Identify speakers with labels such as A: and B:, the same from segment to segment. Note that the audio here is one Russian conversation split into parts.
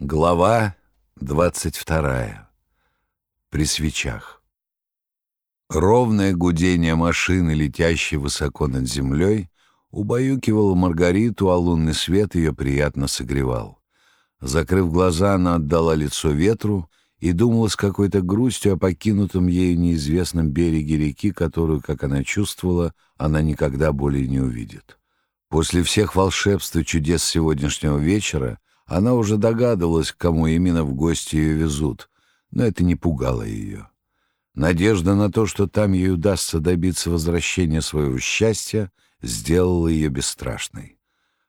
A: Глава двадцать вторая. При свечах. Ровное гудение машины, летящей высоко над землей, убаюкивало Маргариту, а лунный свет ее приятно согревал. Закрыв глаза, она отдала лицо ветру и думала с какой-то грустью о покинутом ею неизвестном береге реки, которую, как она чувствовала, она никогда более не увидит. После всех волшебств и чудес сегодняшнего вечера она уже догадывалась, к кому именно в гости ее везут, но это не пугало ее. Надежда на то, что там ей удастся добиться возвращения своего счастья, сделала ее бесстрашной.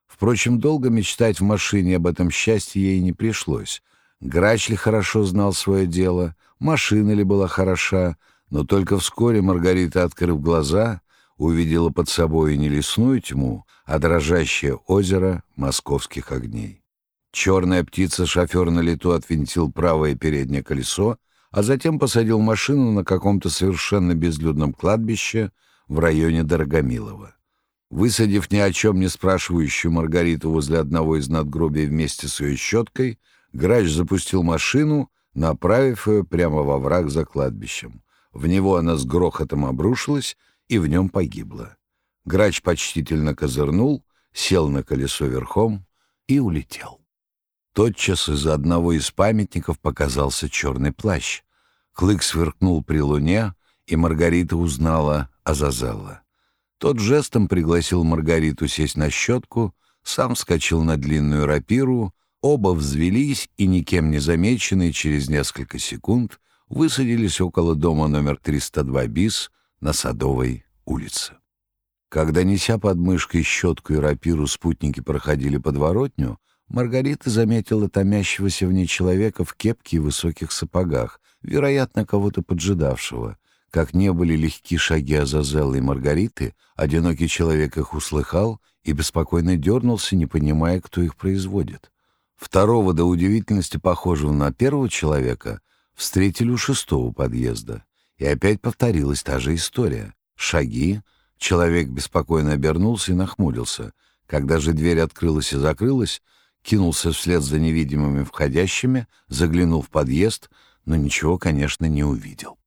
A: Впрочем, долго мечтать в машине об этом счастье ей не пришлось. Грач ли хорошо знал свое дело, машина ли была хороша, но только вскоре Маргарита, открыв глаза, увидела под собой не лесную тьму, а дрожащее озеро московских огней. Черная птица-шофер на лету отвинтил правое переднее колесо, а затем посадил машину на каком-то совершенно безлюдном кладбище в районе Дорогомилова. Высадив ни о чем не спрашивающую Маргариту возле одного из надгробий вместе с ее щеткой, Грач запустил машину, направив ее прямо во враг за кладбищем. В него она с грохотом обрушилась и в нем погибла. Грач почтительно козырнул, сел на колесо верхом и улетел. Тотчас из одного из памятников показался черный плащ. Клык сверкнул при луне, и Маргарита узнала Азазелла. Тот жестом пригласил Маргариту сесть на щетку, сам вскочил на длинную рапиру, оба взвелись и, никем не замеченные, через несколько секунд высадились около дома номер 302 БИС на Садовой улице. Когда, неся под мышкой щетку и рапиру, спутники проходили подворотню, Маргарита заметила томящегося в ней человека в кепке и высоких сапогах, вероятно, кого-то поджидавшего. Как не были легки шаги Азазеллы и Маргариты, одинокий человек их услыхал и беспокойно дернулся, не понимая, кто их производит. Второго, до удивительности похожего на первого человека, встретили у шестого подъезда. И опять повторилась та же история. Шаги. Человек беспокойно обернулся и нахмурился. Когда же дверь открылась и закрылась, кинулся вслед за невидимыми входящими, заглянул в подъезд, но ничего, конечно, не увидел.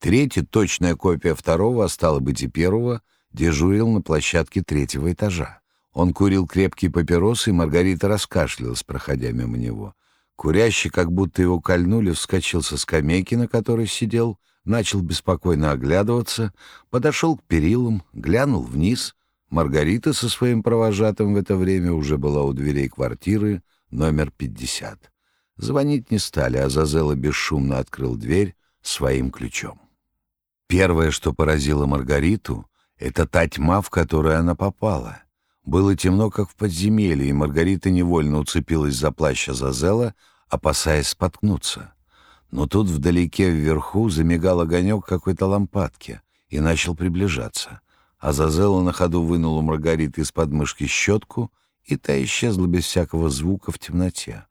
A: Третий, точная копия второго, а стало быть и первого, дежурил на площадке третьего этажа. Он курил крепкие папиросы, и Маргарита раскашлялась, проходя мимо него. Курящий, как будто его кольнули, вскочил со скамейки, на которой сидел, начал беспокойно оглядываться, подошел к перилам, глянул вниз — Маргарита со своим провожатым в это время уже была у дверей квартиры номер 50. Звонить не стали, а Зазела бесшумно открыл дверь своим ключом. Первое, что поразило Маргариту, это та тьма, в которую она попала. Было темно, как в подземелье, и Маргарита невольно уцепилась за плащ Зазела, опасаясь споткнуться. Но тут вдалеке вверху замигал огонек какой-то лампадки и начал приближаться. Азазела на ходу вынул у Маргариты из подмышки щетку, и та исчезла без всякого звука в темноте.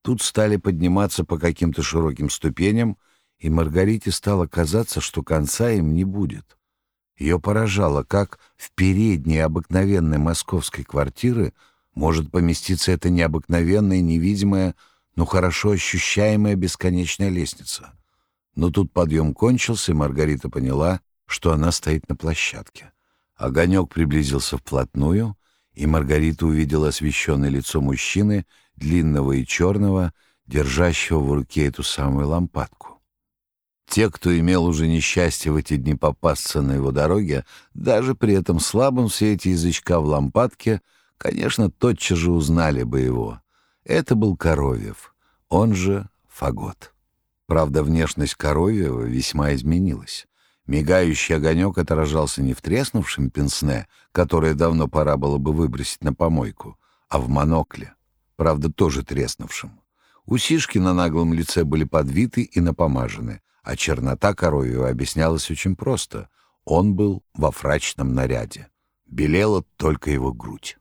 A: Тут стали подниматься по каким-то широким ступеням, и Маргарите стало казаться, что конца им не будет. Ее поражало, как в передней обыкновенной московской квартиры может поместиться эта необыкновенная, невидимая, но хорошо ощущаемая бесконечная лестница. Но тут подъем кончился, и Маргарита поняла, что она стоит на площадке. Огонек приблизился вплотную, и Маргарита увидела освещенное лицо мужчины, длинного и черного, держащего в руке эту самую лампадку. Те, кто имел уже несчастье в эти дни попасться на его дороге, даже при этом слабом свете язычка в лампадке, конечно, тотчас же узнали бы его. Это был Коровьев, он же Фагот. Правда, внешность Коровьева весьма изменилась. Мигающий огонек отражался не в треснувшем пенсне, которое давно пора было бы выбросить на помойку, а в монокле, правда, тоже треснувшем. Усишки на наглом лице были подвиты и напомажены, а чернота коровьего объяснялась очень просто. Он был во фрачном наряде. Белела только его грудь.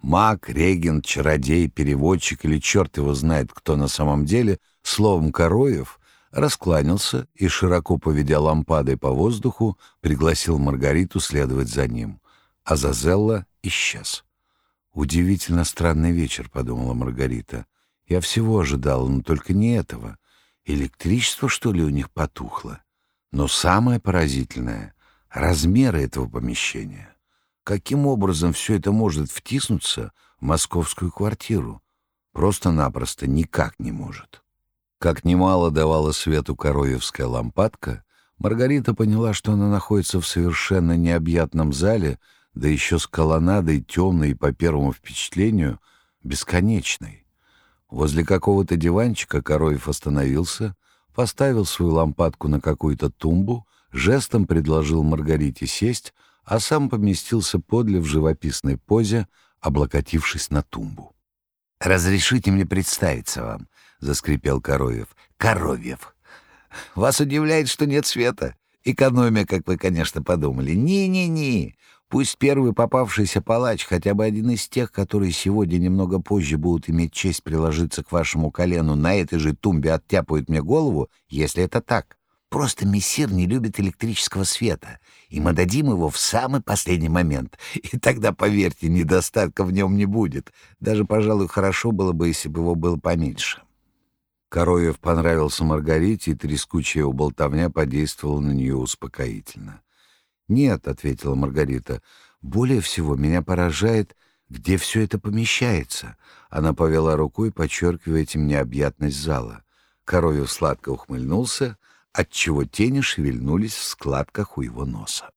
A: Маг, регент, чародей, переводчик или черт его знает кто на самом деле, словом Короев раскланялся и, широко поведя лампадой по воздуху, пригласил Маргариту следовать за ним. А Зазелла исчез. «Удивительно странный вечер», — подумала Маргарита. Я всего ожидал, но только не этого. Электричество, что ли, у них потухло? Но самое поразительное — размеры этого помещения. Каким образом все это может втиснуться в московскую квартиру? Просто-напросто никак не может. Как немало давала свету коровьевская лампадка, Маргарита поняла, что она находится в совершенно необъятном зале, да еще с колоннадой темной по первому впечатлению бесконечной. Возле какого-то диванчика Короев остановился, поставил свою лампадку на какую-то тумбу, жестом предложил Маргарите сесть, а сам поместился подле в живописной позе, облокотившись на тумбу.
B: «Разрешите мне представиться вам», — заскрипел Коровьев. «Коровьев. Вас удивляет, что нет света? Экономия, как вы, конечно, подумали. Не-не-не. Пусть первый попавшийся палач, хотя бы один из тех, которые сегодня немного позже будут иметь честь приложиться к вашему колену, на этой же тумбе оттяпают мне голову, если это так. Просто мессир не любит электрического света, и мы дадим его в самый последний момент. И тогда, поверьте, недостатка в нем не будет. Даже, пожалуй, хорошо было бы, если бы его было поменьше.
A: Короев понравился Маргарите, и трескучая болтовня подействовала на нее успокоительно. «Нет», — ответила Маргарита, — «более всего меня поражает, где все это помещается». Она повела рукой, подчеркивая этим необъятность зала. Коровьев сладко ухмыльнулся, отчего тени шевельнулись в складках у его носа.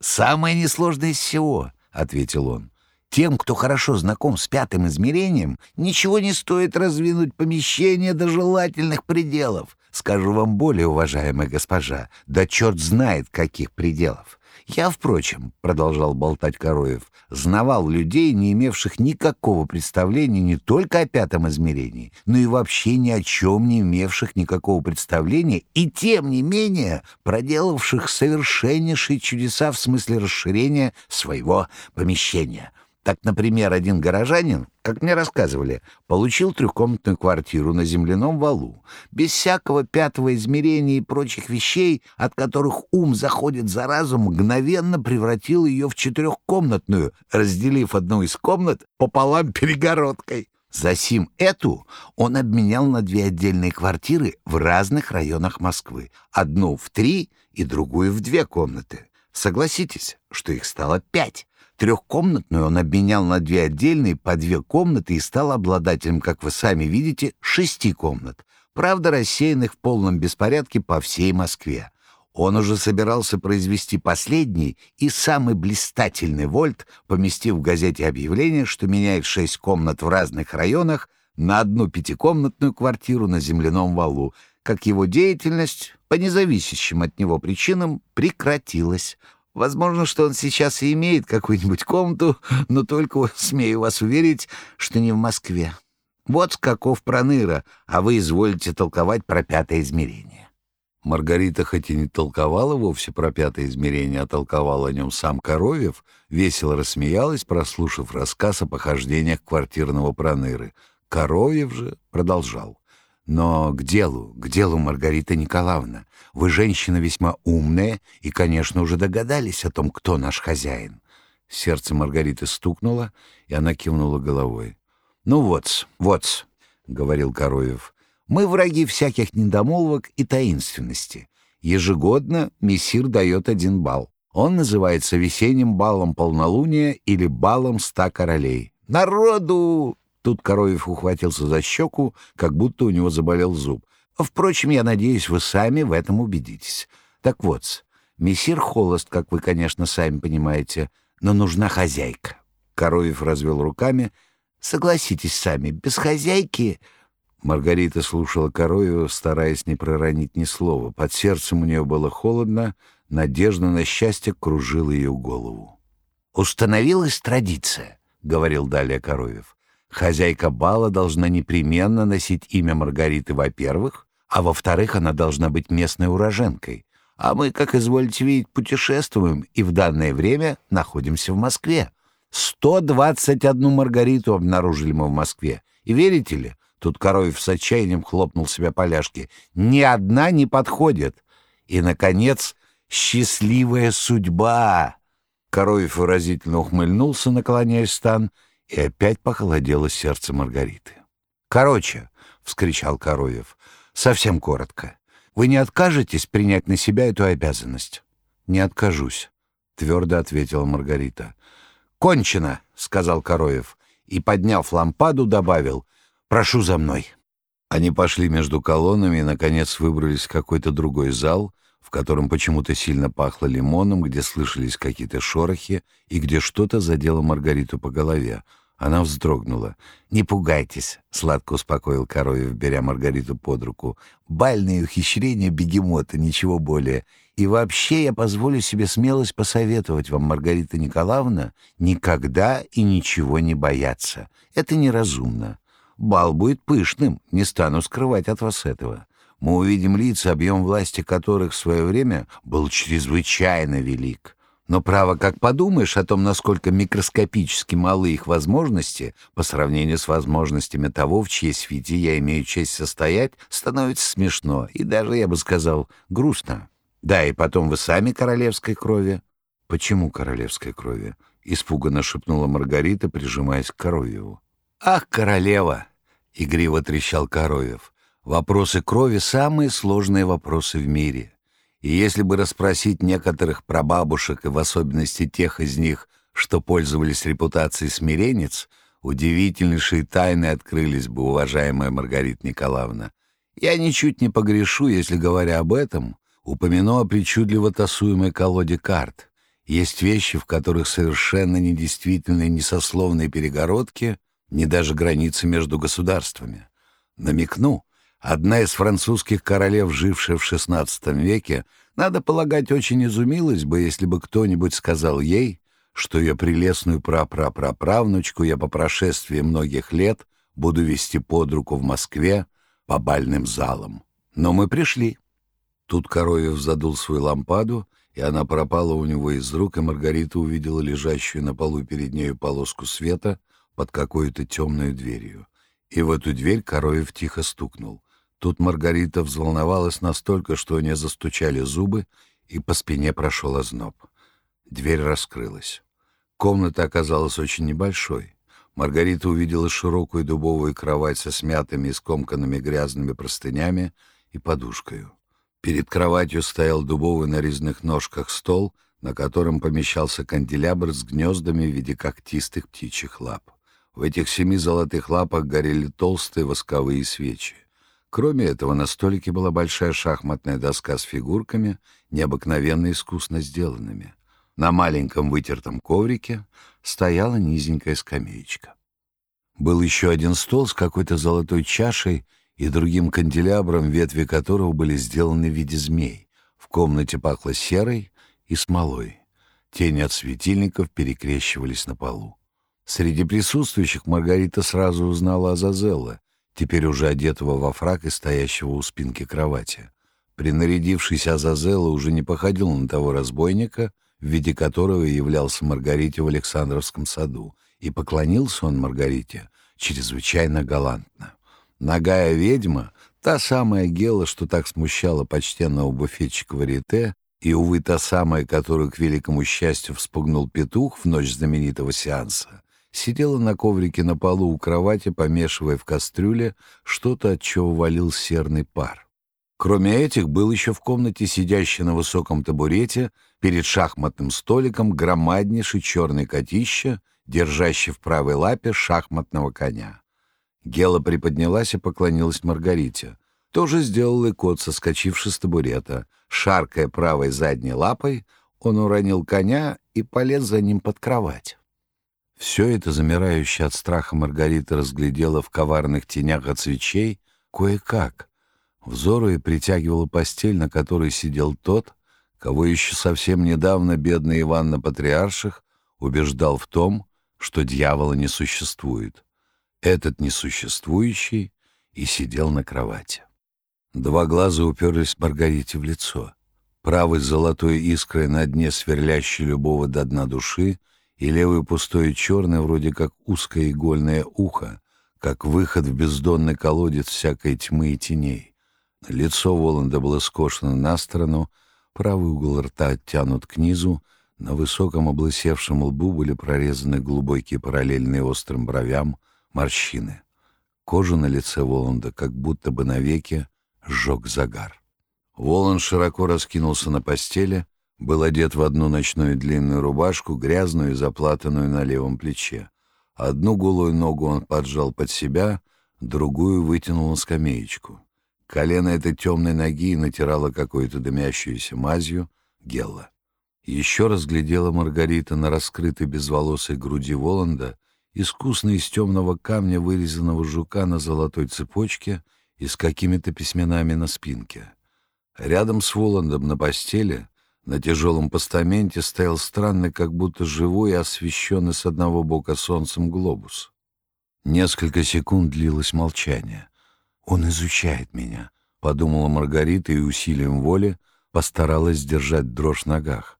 B: «Самое несложное из всего», — ответил он. «Тем, кто хорошо знаком с пятым измерением, ничего не стоит раздвинуть помещение до желательных пределов. Скажу вам более, уважаемая госпожа, да черт знает каких пределов. Я, впрочем, — продолжал болтать Короев, — знавал людей, не имевших никакого представления не только о пятом измерении, но и вообще ни о чем не имевших никакого представления и, тем не менее, проделавших совершеннейшие чудеса в смысле расширения своего помещения — так, например, один горожанин, как мне рассказывали, получил трехкомнатную квартиру на земляном валу, без всякого пятого измерения и прочих вещей, от которых ум заходит за разум, мгновенно превратил ее в четырехкомнатную, разделив одну из комнат пополам перегородкой. Засим эту он обменял на две отдельные квартиры в разных районах Москвы, одну в три и другую в две комнаты. Согласитесь, что их стало пять. Трехкомнатную он обменял на две отдельные по две комнаты и стал обладателем, как вы сами видите, шести комнат, правда, рассеянных в полном беспорядке по всей Москве. Он уже собирался произвести последний и самый блистательный вольт, поместив в газете объявление, что меняет шесть комнат в разных районах на одну пятикомнатную квартиру на земляном валу, как его деятельность, по независящим от него причинам, прекратилась. Возможно, что он сейчас и имеет какую-нибудь комнату, но только, смею вас уверить, что не в Москве. Вот каков проныра, а вы изволите толковать про пятое измерение.
A: Маргарита хоть и не толковала вовсе про пятое измерение, а толковал о нем сам Коровьев, весело рассмеялась, прослушав рассказ о похождениях квартирного проныры. Коровьев же продолжал. Но к делу, к делу, Маргарита Николаевна. Вы женщина весьма умная и, конечно, уже догадались о том, кто наш хозяин. Сердце Маргариты стукнуло, и она кивнула головой. «Ну вот, вот», — говорил Короев, — «мы враги всяких недомолвок и таинственности. Ежегодно мессир дает один бал. Он называется весенним балом полнолуния или балом ста королей. Народу Тут Короев ухватился за щеку, как будто у него заболел зуб. Впрочем, я надеюсь, вы сами в этом убедитесь. Так вот, мессир холост, как вы, конечно, сами понимаете, но нужна хозяйка. Короев развел руками. Согласитесь сами, без хозяйки... Маргарита слушала Короева, стараясь не проронить ни слова. Под сердцем у нее было холодно, надежда на счастье кружила ее голову. «Установилась традиция», — говорил далее Короев. Хозяйка бала должна непременно носить имя Маргариты, во-первых, а во-вторых, она должна быть местной уроженкой. А мы, как изволите видеть, путешествуем и в данное время находимся в Москве. 121 Маргариту обнаружили мы в Москве. И верите ли, тут Короев с отчаянием хлопнул себя поляшки, ни одна не подходит. И, наконец, счастливая судьба. Короев выразительно ухмыльнулся, наклоняясь стан, и опять похолодело сердце Маргариты. Короче,
B: вскричал Коровьев. «Совсем коротко. Вы не откажетесь принять на себя эту обязанность?»
A: «Не откажусь», — твердо ответила Маргарита.
B: «Кончено», — сказал Короев, и, подняв лампаду, добавил «Прошу за мной».
A: Они пошли между колоннами и, наконец, выбрались в какой-то другой зал, в котором почему-то сильно пахло лимоном, где слышались какие-то шорохи и где что-то задело Маргариту по голове. Она вздрогнула.
B: «Не пугайтесь», — сладко успокоил Короев, беря Маргариту под руку. «Бальные ухищрения бегемота, ничего более. И вообще я позволю себе смелость посоветовать вам, Маргарита Николаевна, никогда и ничего не бояться. Это неразумно. Бал будет пышным, не стану скрывать от вас этого. Мы увидим лица, объем власти которых в свое время был чрезвычайно велик. Но, право, как подумаешь о том, насколько микроскопически малы их возможности по сравнению с возможностями того, в чьей свете я имею честь состоять, становится смешно и даже, я бы сказал, грустно. Да, и потом вы сами королевской крови.
A: Почему королевской крови? Испуганно шепнула Маргарита, прижимаясь к Коровьеву.
B: Ах, королева! Игриво трещал Коровьев. Вопросы крови — самые сложные вопросы в мире. И если бы расспросить некоторых прабабушек, и в особенности тех из них, что пользовались репутацией смиренец, удивительнейшие тайны открылись бы, уважаемая Маргарита Николаевна. Я ничуть не погрешу, если, говоря об этом, Упомяну о причудливо тасуемой колоде карт. Есть вещи, в которых совершенно недействительны ни сословные перегородки, ни даже границы между государствами. Намекну, одна из французских королев, жившая в XVI веке, надо полагать, очень изумилась бы, если бы кто-нибудь сказал ей, что ее прелестную прапрапраправнучку я по прошествии многих лет буду вести под руку в Москве по бальным залам. Но мы пришли.
A: Тут Коровьев задул свою лампаду, и она пропала у него из рук, и Маргарита увидела лежащую на полу перед нею полоску света под какой-то темной дверью. И в эту дверь Коровьев тихо стукнул. Тут Маргарита взволновалась настолько, что у нее застучали зубы, и по спине прошел озноб. Дверь раскрылась. Комната оказалась очень небольшой. Маргарита увидела широкую дубовую кровать со смятыми и скомканными грязными простынями и подушкой. Перед кроватью стоял дубовый на резных ножках стол, на котором помещался канделябр с гнездами в виде когтистых птичьих лап. В этих семи золотых лапах горели толстые восковые свечи. Кроме этого, на столике была большая шахматная доска с фигурками, необыкновенно искусно сделанными. На маленьком вытертом коврике стояла низенькая скамеечка. Был еще один стол с какой-то золотой чашей и другим канделябром, ветви которого были сделаны в виде змей. В комнате пахло серой и смолой. Тени от светильников перекрещивались на полу. Среди присутствующих Маргарита сразу узнала Азазелла, теперь уже одетого во фрак и стоящего у спинки кровати. Принарядившийся Азазелла уже не походил на того разбойника, в виде которого являлся Маргарите в Александровском саду, и поклонился он Маргарите чрезвычайно галантно. Ногая ведьма, та самая Гела, что так смущала почтенного буфетчика Варите, и, увы, та самая, которую, к великому счастью, вспугнул петух в ночь знаменитого сеанса, сидела на коврике на полу у кровати, помешивая в кастрюле что-то, от чего валил серный пар. Кроме этих, был еще в комнате сидящий на высоком табурете перед шахматным столиком громаднейший черный котище, держащий в правой лапе шахматного коня. Гела приподнялась и поклонилась Маргарите. Тоже сделал и кот, соскочивший с табурета. Шаркая правой задней лапой, он уронил коня и полез за ним под кровать. Все это, замирающая от страха Маргарита, разглядела в коварных тенях от свечей кое-как. Взору и притягивала постель, на которой сидел тот, кого еще совсем недавно бедный Иван на Патриарших убеждал в том, что дьявола не существует этот несуществующий, и сидел на кровати. Два глаза уперлись Маргарите в лицо. Правый золотой искрой на дне, сверлящий любого до дна души, и левый пустой и черный, вроде как узкое игольное ухо, как выход в бездонный колодец всякой тьмы и теней. Лицо Воланда было скошено на сторону, правый угол рта оттянут к низу, на высоком облысевшем лбу были прорезаны глубокие параллельные острым бровям — морщины. Кожу на лице Воланда как будто бы навеки сжег загар. Воланд широко раскинулся на постели, был одет в одну ночную длинную рубашку, грязную и заплатанную на левом плече. Одну голую ногу он поджал под себя, другую вытянул на скамеечку. Колено этой темной ноги натирало какой-то дымящуюся мазью Гелла. Еще разглядела Маргарита на раскрытой безволосой груди Воланда искусно из темного камня вырезанного жука на золотой цепочке и с какими-то письменами на спинке. Рядом с Воландом на постели, на тяжелом постаменте, стоял странный, как будто живой освещенный с одного бока солнцем глобус. Несколько секунд длилось молчание. «Он изучает меня», — подумала Маргарита и усилием воли постаралась сдержать дрожь в ногах.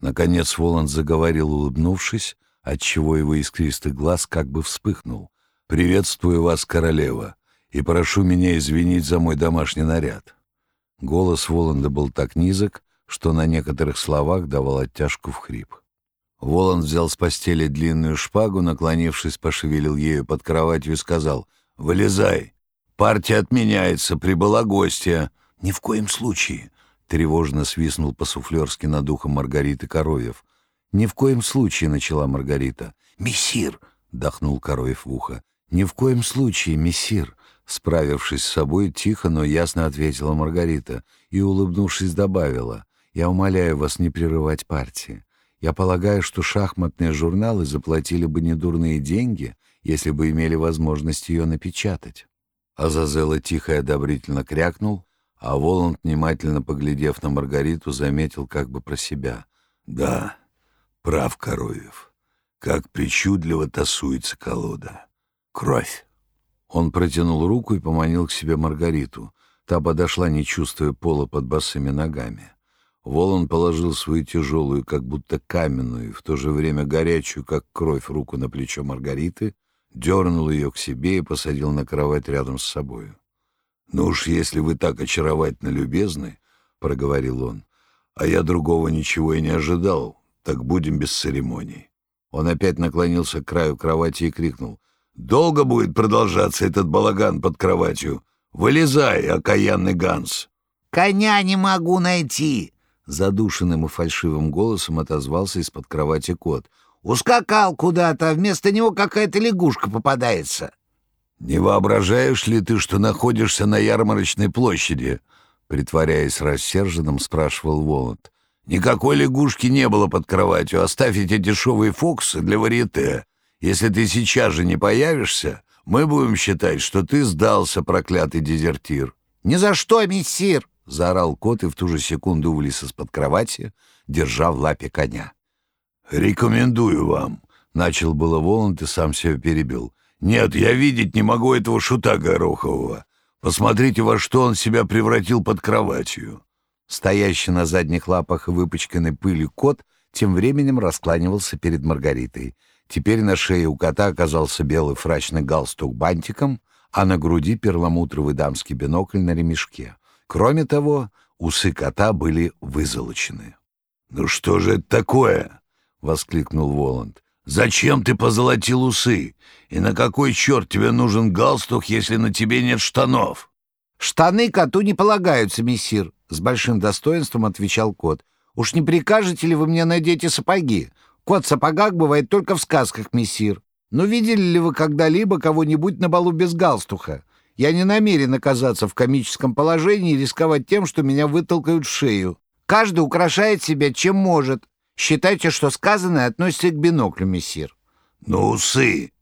A: Наконец Воланд заговорил, улыбнувшись, отчего его искристый глаз как бы вспыхнул. «Приветствую вас, королева, и прошу меня извинить за мой домашний наряд». Голос Воланда был так низок, что на некоторых словах давал оттяжку в хрип. Воланд взял с постели длинную шпагу, наклонившись, пошевелил ею под кроватью и сказал «Вылезай! Партия отменяется, прибыла гостья!» «Ни в коем случае!» — тревожно свистнул по-суфлерски над ухом Маргариты Коровьев. «Ни в коем случае», — начала Маргарита. «Мессир!» — дохнул Коровьев в ухо. «Ни в коем случае, мессир!» Справившись с собой, тихо, но ясно ответила Маргарита и, улыбнувшись, добавила. «Я умоляю вас не прерывать партии. Я полагаю, что шахматные журналы заплатили бы недурные деньги, если бы имели возможность ее напечатать». Азазела тихо и одобрительно крякнул, а Воланд, внимательно поглядев на Маргариту, заметил как бы про себя. «Да, Прав Коровьев. Как причудливо тасуется колода. Кровь. Он протянул руку и поманил к себе Маргариту. Та подошла, не чувствуя пола под босыми ногами. Волан положил свою тяжелую, как будто каменную, в то же время горячую, как кровь, руку на плечо Маргариты, дернул ее к себе и посадил на кровать рядом с собою. «Ну уж если вы так очаровательно любезны», — проговорил он, — «а я другого ничего и не ожидал, так будем без церемоний. Он опять наклонился к краю кровати и крикнул. «Долго будет продолжаться этот балаган под кроватью? Вылезай, окаянный Ганс!»
B: «Коня не могу найти!»
A: Задушенным и фальшивым голосом отозвался из-под кровати кот.
B: «Ускакал куда-то, а вместо него какая-то лягушка попадается».
A: «Не воображаешь ли ты, что находишься на ярмарочной площади?» Притворяясь рассерженным, спрашивал Воланд. Никакой лягушки не было под кроватью. Оставь эти дешевые фокусы для варьете. Если ты сейчас же не появишься, мы будем считать, что ты сдался, проклятый дезертир».
B: «Ни за что, мессир!»
A: — заорал кот и в ту же секунду вылез из-под кровати, держа в лапе коня. «Рекомендую вам», — начал было Воланд и сам себя перебил. «Нет, я видеть не могу этого шута Горохового. Посмотрите, во что он себя превратил под кроватью». Стоящий на задних лапах и выпачканный пылью кот тем временем раскланивался перед Маргаритой. Теперь на шее у кота оказался белый фрачный галстук бантиком, а на груди перламутровый дамский бинокль на ремешке. Кроме того, усы кота были вызолочены. «Ну что же это такое?» — воскликнул Воланд. «Зачем ты позолотил усы? И на какой черт тебе нужен галстук, если на тебе нет штанов?»
B: «Штаны коту не полагаются, мессир», — с большим достоинством отвечал кот. «Уж не прикажете ли вы мне надеть и сапоги? Кот в сапогах бывает только в сказках, мессир. Но видели ли вы когда-либо кого-нибудь на балу без галстуха? Я не намерен оказаться в комическом положении и рисковать тем, что меня вытолкают в шею. Каждый украшает себя чем может. Считайте, что сказанное относится к биноклю, мессир».
A: «Ну, усы!»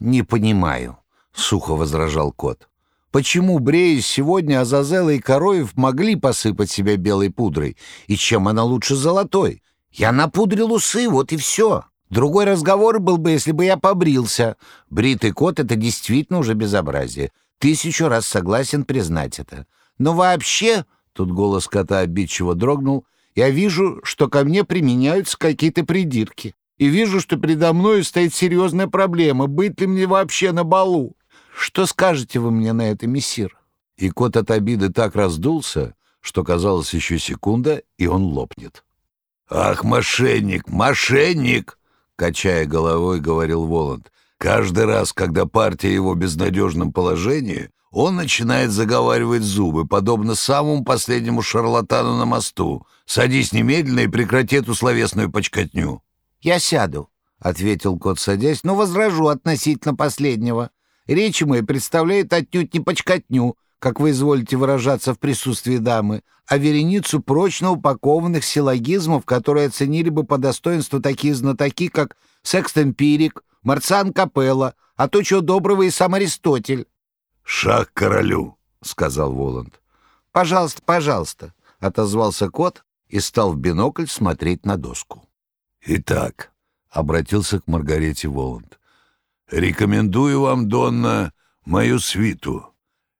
B: «Не понимаю», — сухо возражал кот. Почему, бреясь сегодня, Азазела и Короев могли посыпать себя белой пудрой? И чем она лучше золотой? Я напудрил усы, вот и все. Другой разговор был бы, если бы я побрился. Бритый кот — это действительно уже безобразие. Тысячу раз согласен признать это. Но вообще, тут голос кота обидчиво дрогнул, я вижу, что ко мне применяются какие-то придирки. И вижу, что передо мной стоит серьезная проблема, быть ли мне вообще на балу. Что скажете вы мне на это, мессир?»
A: И кот от обиды так раздулся, что казалось еще секунда, и он лопнет. «Ах, мошенник, мошенник!» — качая головой, говорил Воланд. Каждый раз, когда партия его в безнадежном положении, он начинает заговаривать зубы, подобно самому последнему шарлатану на мосту. Садись немедленно и прекрати эту словесную почкотню.
B: «Я сяду», — ответил кот, садясь, — «но возражу относительно последнего. Речи мои представляют отнюдь не почкотню, как вы изволите выражаться в присутствии дамы, а вереницу прочно упакованных силлогизмов, которые оценили бы по достоинству такие знатоки, как Секст-Эмпирик, Марциан Капелла, а то чего доброго и сам Аристотель.
A: «Шаг королю», — сказал Воланд.
B: «Пожалуйста, пожалуйста», — отозвался кот и стал в бинокль смотреть на доску.
A: «Итак», — обратился к Маргарете Воланд, — «рекомендую вам, Донна, мою свиту.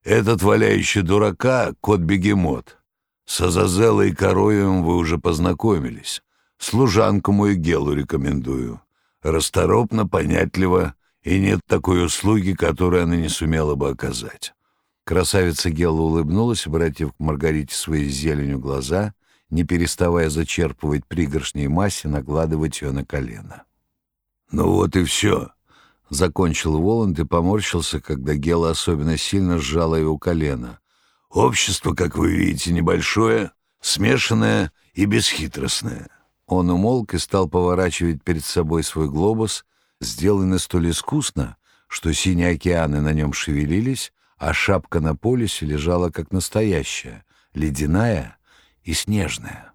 A: Этот валяющий дурака — кот-бегемот. С Азазелой и Короевым вы уже познакомились. Служанку мою Гелу рекомендую. Расторопно, понятливо, и нет такой услуги, которую она не сумела бы оказать».
B: Красавица Гелла улыбнулась, обратив к Маргарите свои зеленью глаза, не переставая зачерпывать пригоршней массе, накладывать ее на колено.
A: «Ну вот и все», —
B: закончил Воланд и поморщился, когда Гела особенно сильно сжала его колено.
A: «Общество, как вы видите, небольшое, смешанное и бесхитростное».
B: Он умолк и стал поворачивать перед собой свой глобус, сделанный столь искусно, что синие океаны на нем шевелились, а шапка на полюсе лежала как настоящая, ледяная и снежная.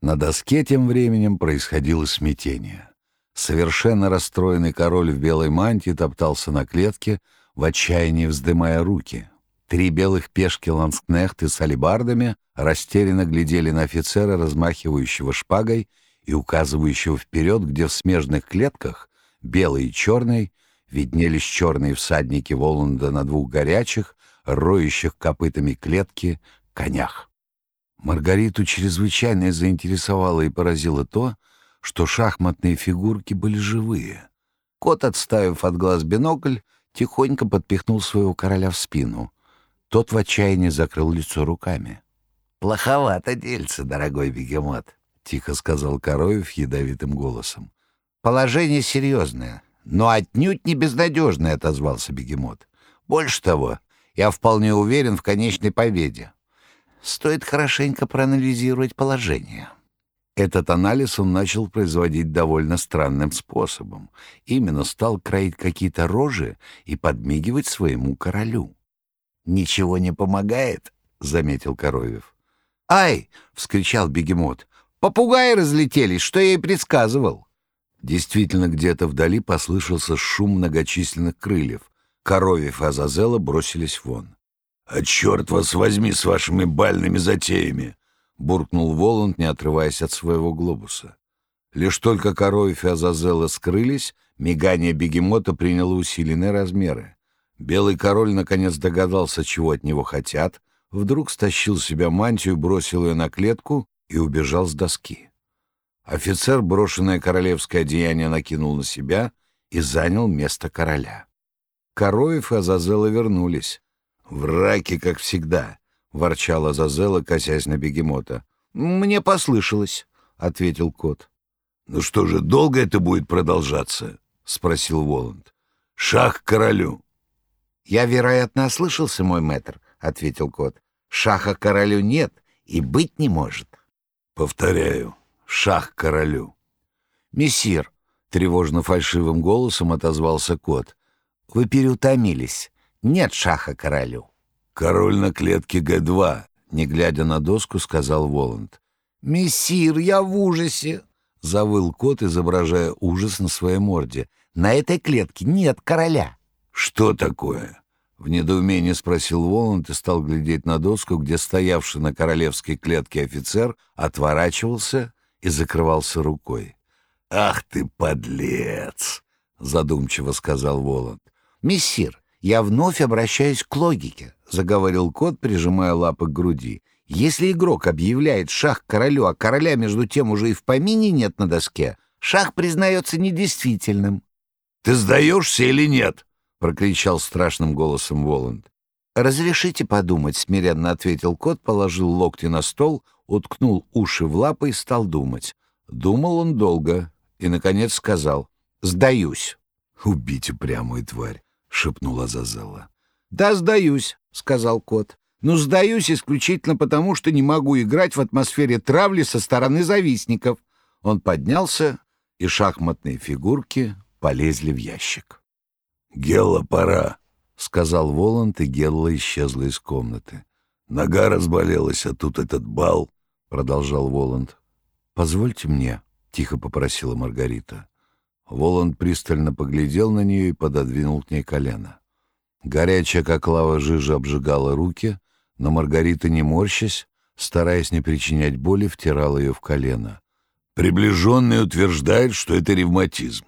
B: На доске тем временем происходило смятение. Совершенно расстроенный король в белой мантии топтался на клетке, в отчаянии вздымая руки. Три белых пешки ланскнехты с алибардами растерянно глядели на офицера, размахивающего шпагой и указывающего вперед, где в смежных клетках, белой и черной, виднелись черные всадники Воланда на двух горячих, роющих копытами клетки, конях. Маргариту чрезвычайно заинтересовало и поразило то, что шахматные фигурки были живые. Кот, отставив от глаз бинокль, тихонько подпихнул своего короля в спину. Тот в отчаянии закрыл лицо руками. «Плоховато дельце, дорогой бегемот», — тихо сказал Короев ядовитым голосом. «Положение серьезное, но отнюдь не безнадежное», — отозвался бегемот. «Больше того, я вполне уверен в конечной победе. Стоит хорошенько проанализировать положение». Этот анализ он начал производить довольно странным способом. Именно стал кроить какие-то рожи и подмигивать своему королю. «Ничего не помогает», — заметил Коровьев. «Ай!» — вскричал бегемот. «Попугаи разлетелись, что я и предсказывал». Действительно, где-то вдали послышался шум многочисленных крыльев. Коровьев и Азазела бросились вон.
A: «А черт вас возьми с вашими бальными затеями!» — буркнул Воланд, не отрываясь от своего глобуса. Лишь только Короев и Азазела скрылись, мигание бегемота приняло усиленные размеры. Белый король наконец догадался, чего от него хотят, вдруг стащил себя мантию, бросил ее на клетку и убежал с доски. Офицер, брошенное королевское одеяние, накинул на себя и занял место короля. Короев и Азазела вернулись. Враки, как всегда. — ворчала Зазела, косясь на бегемота. «Мне послышалось», — ответил кот. «Ну что же, долго это будет продолжаться?» — спросил Воланд. «Шах королю».
B: «Я, вероятно, ослышался, мой мэтр», — ответил кот. «Шаха королю нет и быть не может».
A: «Повторяю, шах королю».
B: «Мессир», — тревожно-фальшивым голосом отозвался кот, — «вы переутомились. Нет шаха королю».
A: «Король на клетке Г-2», — не глядя на доску, сказал Воланд.
B: «Мессир, я в ужасе!» — завыл кот, изображая ужас на своей морде. «На этой клетке нет короля».
A: «Что такое?» — в недоумении спросил Воланд и стал глядеть на доску, где стоявший на королевской клетке офицер отворачивался и закрывался рукой. «Ах ты, подлец!» — задумчиво сказал Воланд.
B: «Мессир, я вновь обращаюсь к логике», — заговорил кот, прижимая лапы к груди. «Если игрок объявляет шах королю, а короля между тем уже и в помине нет на доске, шах признается недействительным».
A: «Ты сдаешься или нет?» — прокричал страшным голосом Воланд.
B: «Разрешите подумать», — смиренно ответил кот, положил локти на стол, уткнул уши в лапы и стал думать. Думал он долго и, наконец, сказал «Сдаюсь».
A: «Убить упрямую тварь», — шепнула Зазела.
B: «Да, сдаюсь», — сказал кот. «Но сдаюсь исключительно потому, что не могу играть в атмосфере травли со стороны завистников». Он поднялся, и шахматные фигурки полезли в ящик.
A: «Гелла, пора», — сказал Воланд, и Гелла исчезла из комнаты. «Нога разболелась, а тут этот бал», — продолжал Воланд. «Позвольте мне», — тихо попросила Маргарита. Воланд пристально поглядел на нее и пододвинул к ней колено. Горячая, как лава, жижа обжигала руки, но Маргарита, не морщась, стараясь не причинять боли, втирала ее в колено. «Приближенный утверждает, что это ревматизм», —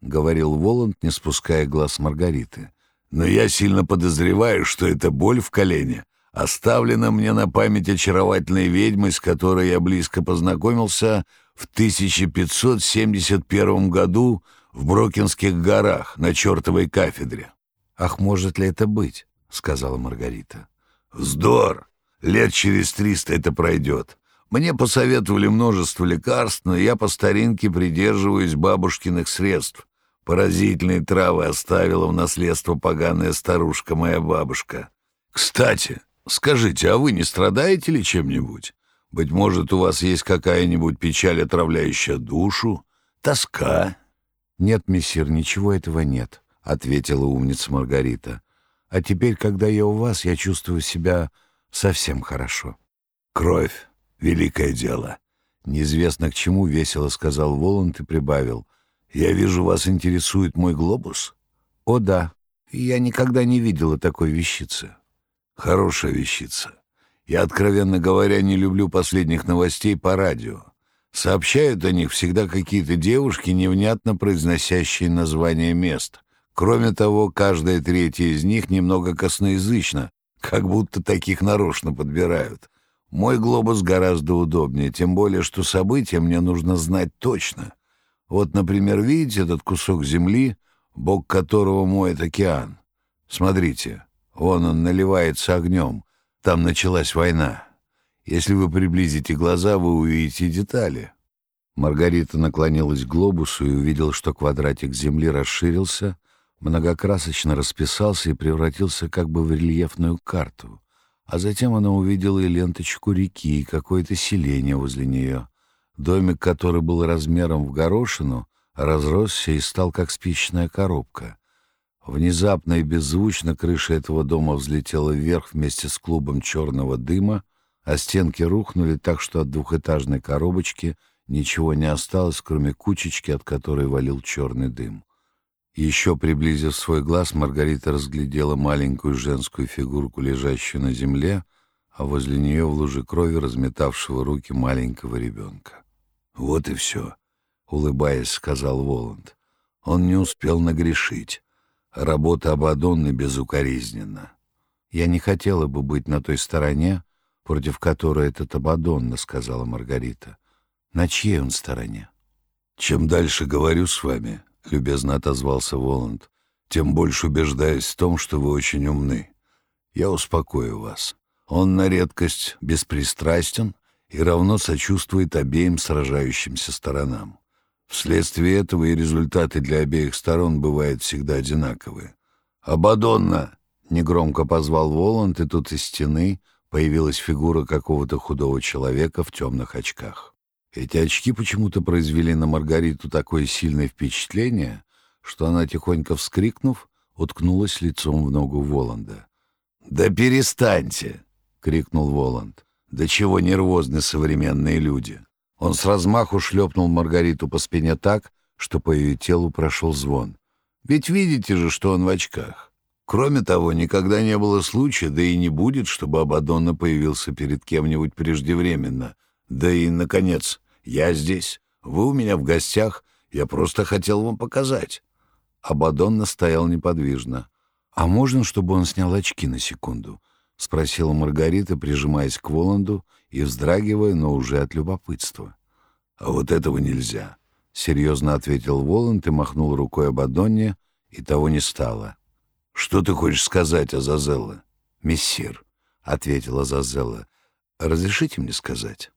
A: говорил Воланд, не спуская глаз Маргариты. «Но я сильно подозреваю, что эта боль в колене оставлена мне на память очаровательной ведьмы, с которой я близко познакомился в 1571 году в Брокинских горах на чертовой кафедре.
B: «Ах, может ли это быть?» — сказала Маргарита.
A: «Вздор! Лет через триста это пройдет. Мне посоветовали множество лекарств, но я по старинке придерживаюсь бабушкиных средств. Поразительные травы оставила в наследство поганая старушка, моя бабушка. Кстати, скажите, а вы не страдаете ли чем-нибудь? Быть может, у вас есть какая-нибудь печаль, отравляющая душу? Тоска?»
B: «Нет, мессир, ничего этого нет», — ответила умница Маргарита. «А теперь, когда я у вас, я чувствую себя совсем хорошо».
A: «Кровь — великое дело», — неизвестно к чему весело сказал Воланд и прибавил. «Я вижу, вас интересует мой глобус?»
B: «О да, я никогда не видела такой вещицы».
A: «Хорошая вещица. Я, откровенно говоря, не люблю последних новостей по радио. Сообщают о них всегда какие-то девушки, невнятно произносящие названия мест. Кроме того, каждая третья из них немного косноязычна, как будто таких нарочно подбирают. Мой глобус гораздо удобнее, тем более, что события мне нужно знать точно. Вот, например, видите этот кусок земли, бок которого моет океан? Смотрите, вон он наливается огнем. Там началась война. Если вы приблизите глаза, вы увидите детали».
B: Маргарита наклонилась к глобусу и увидела, что квадратик земли расширился, многокрасочно расписался и превратился как бы в рельефную карту. А затем она увидела и ленточку реки, и какое-то селение возле нее. Домик, который был размером в горошину, разросся и стал как спичная коробка. Внезапно и беззвучно крыша этого дома взлетела вверх вместе с клубом черного дыма, а стенки рухнули так, что от двухэтажной коробочки ничего не осталось, кроме кучечки, от которой валил черный дым. Еще приблизив свой глаз, Маргарита разглядела маленькую женскую фигурку, лежащую на земле, а возле нее в луже крови разметавшего руки маленького ребенка.
A: «Вот и все», — улыбаясь, сказал Воланд. «Он не успел нагрешить. Работа Абадонны безукоризненна.
B: «Я не хотела бы быть на той стороне, против которой этот Абадонна», — сказала Маргарита. «На чьей он стороне?»
A: «Чем дальше говорю с вами», — любезно отозвался Воланд, «тем больше убеждаюсь в том, что вы очень умны. Я успокою вас. Он на редкость беспристрастен и равно сочувствует обеим сражающимся сторонам. Вследствие этого и результаты для обеих сторон бывают всегда одинаковые. «Абадонна!» — негромко позвал Воланд, и тут из стены появилась фигура какого-то худого человека в темных очках. Эти очки почему-то произвели на Маргариту такое сильное впечатление, что она, тихонько вскрикнув, уткнулась лицом в ногу Воланда. «Да перестаньте!» — крикнул Воланд. «Да чего нервозны современные люди!» Он с размаху шлепнул Маргариту по спине так, что по ее телу прошел звон. «Ведь видите же, что он в очках. Кроме того, никогда не было случая, да и не будет, чтобы Абадонна появился перед кем-нибудь преждевременно. Да и, наконец, я здесь, вы у меня в гостях, я просто хотел вам показать». Абадонна стоял неподвижно. «А можно, чтобы он снял очки на секунду?» — спросила Маргарита, прижимаясь к Воланду и вздрагивая, но уже от любопытства. «А вот этого нельзя», — серьезно ответил Воланд и махнул рукой об Адонне, и того не стало. «Что ты хочешь сказать, Азазелла?» «Мессир», — ответила Азазелла. «Разрешите мне сказать?»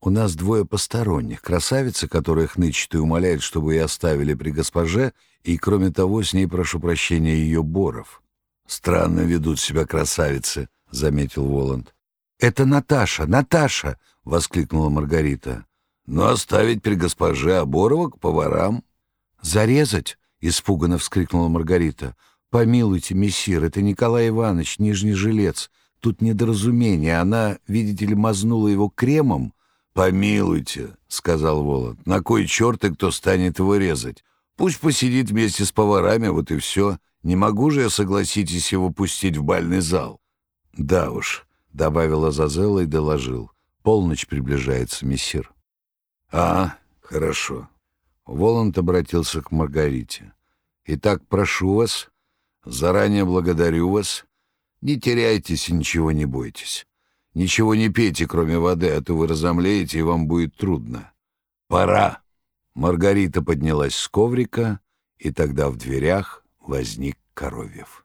A: У нас двое посторонних. Красавица, которая хнычет и умоляет, чтобы ее оставили при госпоже, и, кроме того, с ней, прошу прощения, ее Боров. Странно ведут себя красавицы, — заметил Воланд. «Это Наташа! Наташа!» — воскликнула Маргарита. «Но оставить при госпоже Оборова к поварам?» «Зарезать?» — испуганно вскрикнула Маргарита. «Помилуйте, мессир, это Николай Иванович, нижний жилец. Тут недоразумение. Она, видите ли, мазнула его кремом». «Помилуйте», — сказал Воланд. «На кой черт и кто станет его резать? Пусть посидит вместе с поварами, вот и все. Не могу же я, согласитесь, его пустить в бальный зал». «Да уж», — добавил Азазелла и доложил. «Полночь приближается, мессир». «А, хорошо». Воланд обратился к Маргарите. «Итак, прошу вас, заранее благодарю вас. Не теряйтесь и ничего не бойтесь. Ничего не пейте, кроме воды, а то вы разомлеете, и вам будет трудно. Пора!» Маргарита поднялась с коврика, и тогда в дверях возник Коровьев.